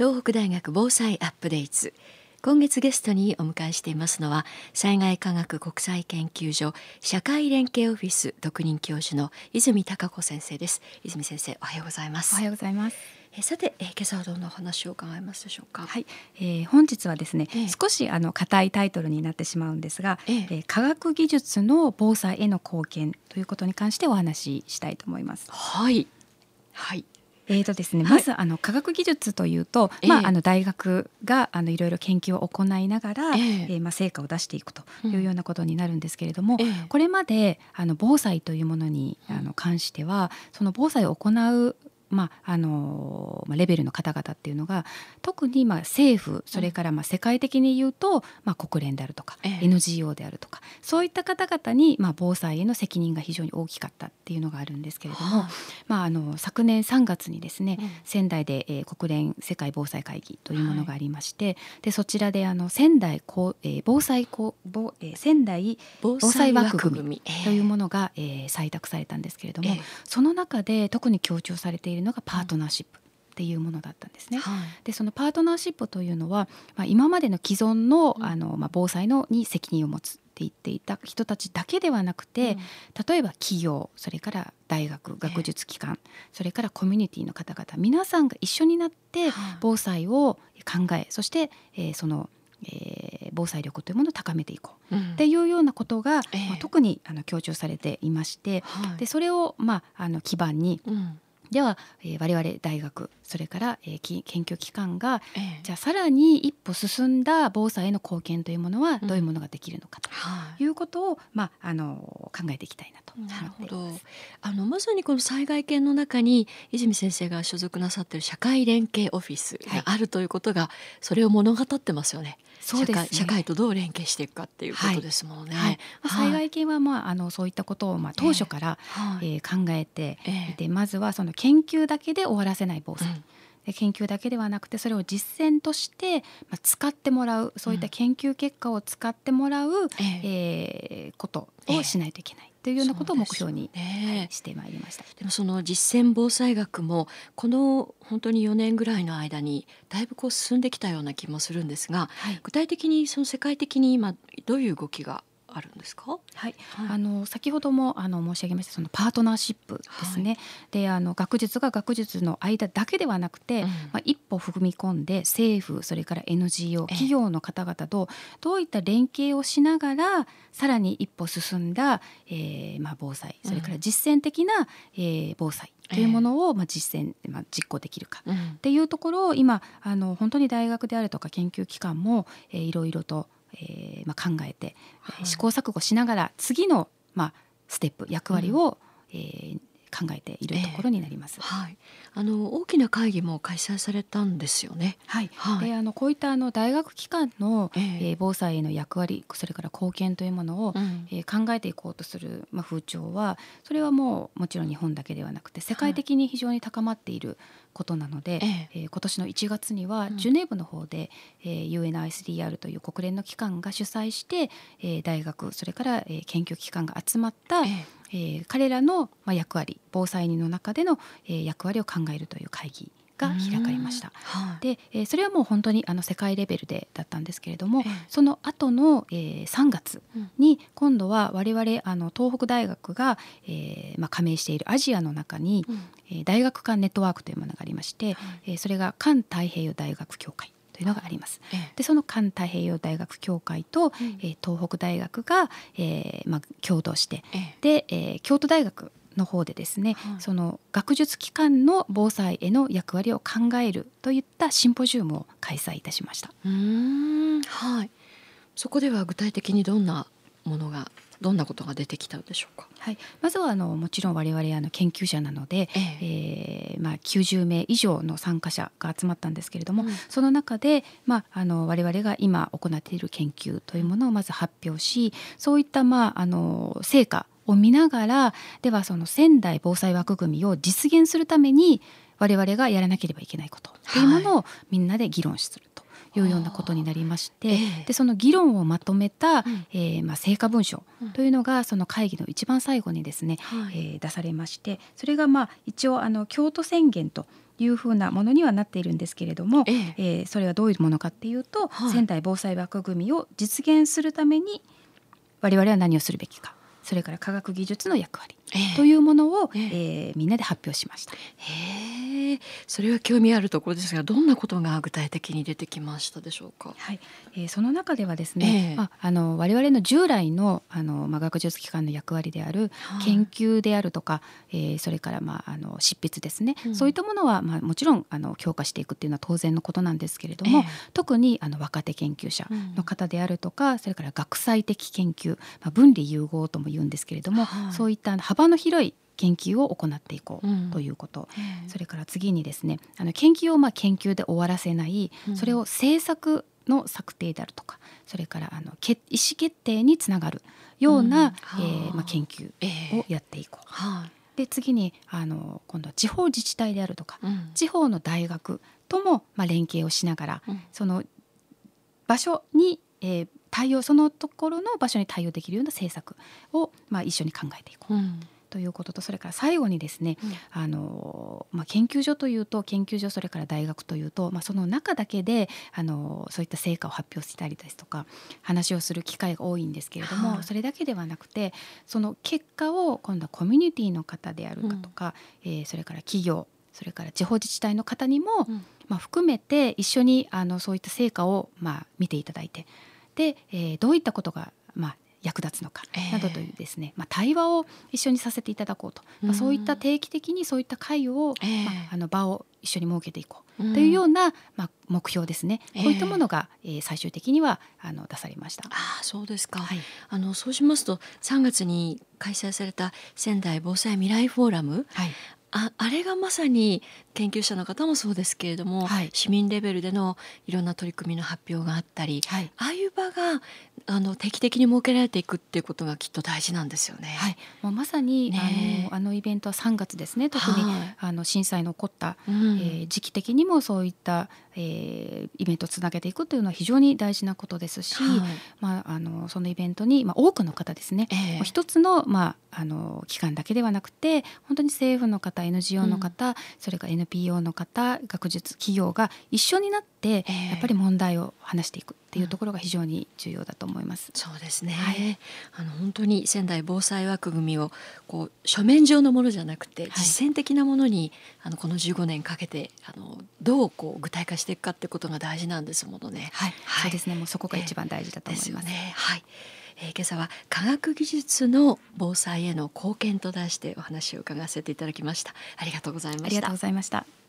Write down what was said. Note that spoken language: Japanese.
東北大学防災アップデート今月ゲストにお迎えしていますのは災害科学国際研究所社会連携オフィス特任教授の泉孝子先生です泉先生おはようございますおはようございますえさて、え今朝はどんなお話を伺いますでしょうか？はい、えー、本日はですね、ええ少しあの硬いタイトルになってしまうんですが、ええー科学技術の防災への貢献ということに関してお話ししたいと思います。はい。はい。えーとですね、はい。まずあの科学技術というと、ええ。まああの大学があのいろいろ研究を行いながら、えまあ成果を出していくというようなことになるんですけれども、ええ。これまであの防災というものにうん。あの関してはその防災を行うまああのまあ、レベルの方々っていうのが特にまあ政府それからまあ世界的に言うと、まあ、国連であるとか、ええ。NGO であるとかそういった方々にまあ防災への責任が非常に大きかったっていうのがあるんですけれども、はいまあ、あの昨年3月にですね、うん。仙台で、えー国連世界防災会議というものがありまして、でそちらであの仙台こう、えー防災こう防、えー仙台防災災枠組み。というものが、えー採択されたんですけれども、ええ。その中で特に強調されているのがパートナーシップっていうものだったんですね。はい。でそのパートナーシップというのは、まあ、今までの既存の,、うんあのまあ、防災のに責任を持つって言っていた人たちだけではなくて、例えば企業それから大学学術機関、それからコミュニティの方々皆さんが一緒になってはい防災を考えそして、えーその、えー防災力というものを高めていこううんっていうようなことが、ええまあ、特にあの強調されていましてはい。でそれを、まあ、あの基盤にうん。では、えー我々大学それから、えーき研究機関がええじゃあさらに一歩進んだ防災への貢献というものはうんどういうものができるのかとはい。いうことを、まあ、あの考えていきたいなと思なるほどっています。。あのまさにこの災害研の中に泉先生が所属なさっている社会連携オフィスがあるということが、それを物語ってますよね。そうですね社会とどう連携していくかっていうことですものね。はいまあ、災害系は、まあ、あのそういったことを、まあ、当初から、はいえー考えてえいて、まずはその研究だけで終わらせない防災、うん。で研究だけではなくてそれを実践として、まあ、使ってもらうそういった研究結果を使ってもらう、ええ。えーことをしないといけない。というようなことを目標に、ねはいしてまいりました。でもその実践防災学もこの本当に4年ぐらいの間にだいぶこう進んできたような気もするんですがはい。具体的にその世界的に今どういう動きがあるんですか、はい、はい。あの先ほどもあの申し上げましたそのパートナーシップですね。であの学術が学術の間だけではなくて、うん。まあ、一歩踏み込んで政府それから NGO ええ。企業の方々とどういった連携をしながらさらに一歩進んだ、えーまあ、防災それから実践的な、えー防災というものを、まあ、実践、まあ、実行できるか。うん。っていうところを今あの本当に大学であるとか研究機関も、えーいろいろと、えーまあ、考えて、はい。試行錯誤しながら次の、まあ、ステップ役割を、えー考えているところになります。はい、あの大きな会議も開催されたんですよね。はい。はい。であのこういったあの大学機関の、ええ。えー防災への役割それから貢献というものを、うん。えー考えていこうとする、まあ、風潮はそれはもうもちろん日本だけではなくて世界的に非常に高まっていることなので、ええ。えー今年の1月にはうん。ジュネーブの方で、えー UNISDR という国連の機関が主催して、えー大学それから、えー研究機関が集まった、ええー彼らの、まあ、役割防災の中での、えー役割を考えるという会議が開かれました。うんはい。で、えーそれはもう本当にあの世界レベルでだったんですけれども、ええその後の、えー3月うん。に今度は我々あの東北大学が、えーまあ、加盟しているアジアの中に、うん。えー大学間ネットワークというものがありまして、えーそれが環太平洋大学協会というのがあります。ええでその環太平洋大学協会と、うんえー東北大学が、えーまあ、共同してええで、えー京都大学の方でですね、はいその学術機関の防災への役割を考えるといったシンポジウムを開催いたしました。うーんはい。そこでは具体的にどんなものがどんなことが出てきたんでしょうか？はい、まずはあのもちろん我々あの研究者なので、ええ。ーまあ、90名以上の参加者が集まったんですけれども、うん。その中で、まあ、あの我々が今行っている研究というものをまず発表しそういった、まあ、あの成果を見ながらではその仙台防災枠組みを実現するために我々がやらなければいけないことというものをみんなで議論すると。いうようなことになりまして、ええ。でその議論をまとめた、うん。えーまあ、成果文書というのがその会議の一番最後にですね、はい。えー出されましてそれがまあ一応あの京都宣言というふうなものにはなっているんですけれども、ええ。えー、それはどういうものかっていうと、はい、仙台防災枠組みを実現するために我々は何をするべきかそれから科学技術の役割というものを、えー、えー、みんなで発表しました。へそれは興味あるところですがどんなことが具体的に出てきましたでしょうか？はい、えー、その中ではですね、えー、まあ、あの我々の従来のあの、まあ、学術機関の役割である研究であるとか、はい、えー、それから、まあ、あの執筆ですね、うん、そういったものは、まあ、もちろんあの強化していくっていうのは当然のことなんですけれども、えー、特にあの若手研究者の方であるとか、うん、それから学際的研究、まあ、分離融合とも言うんですけれども、はい、そういった幅の広い研究を行っていこうということ、うん、それから次にですねあの研究をまあ研究で終わらせない、うん、それを政策の策定であるとかそれからあのけ意思決定につながるような、うん、えー、まあ、研究をやっていこう。えー、で次にあの今度は地方自治体であるとか、地方の大学とも、まあ、連携をしながら、その場所に、えー、対応そのところの場所に対応できるような政策を、まあ、一緒に考えていこう。うんということとそれから最後にですね、うん、あのまあ、研究所というと研究所それから大学というと、まあ、その中だけであのそういった成果を発表したりですとか話をする機会が多いんですけれども、はい、それだけではなくてその結果を今度はコミュニティの方であるかとか、うん、えー、それから企業それから地方自治体の方にも、うん、まあ、含めて一緒にあのそういった成果を、まあ、見ていただいてで、えー、どういったことが、まあ、役立つのかなどというですね、えー、まあ、対話を一緒にさせていただこうと、まあ、そういった定期的にそういった会を、えー、まあ、あの場を一緒に設けていこうというような、まあ、目標ですね、こういったものが、えー、最終的にはあの出されました。あそうですか、はい、あのそうしますと3月に開催された仙台防災未来フォーラム、はい、ああれがまさに研究者の方もそうですけれども、はい、市民レベルでのいろんな取り組みの発表があったり、はい、ああいう場があの定期的に設けられていくっていうことがきっと大事なんですよね。はい、もうまさに、ね、あのあのイベントは3月ですね特に、はい、あの震災の起こった、うん、えー、時期的にもそういった、えー、イベントをつなげていくというのは非常に大事なことですし、はい、まあ、あのそのイベントに、まあ、多くの方ですね、えー、一つの,、まあ、あの機関だけではなくて本当に政府の方 NGO の方、うん、それから NPO の方学術企業が一緒になって、えー、やっぱり問題を話していくっていうところが非常に重要だと思います。そうですね、はい、あの本当に仙台防災枠組みをこう書面上のものじゃなくて実践的なものに、はい、あのこの15年かけてあのどうこう具体化していくかってことが大事なんですものね。はい、はい、そうですね。もうそこが一番大事だと思います。えー、ね、はいえー、今朝は科学技術の防災への貢献と題してお話を伺わせていただきました。ありがとうございました。ありがとうございました。